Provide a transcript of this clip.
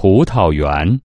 葡萄园。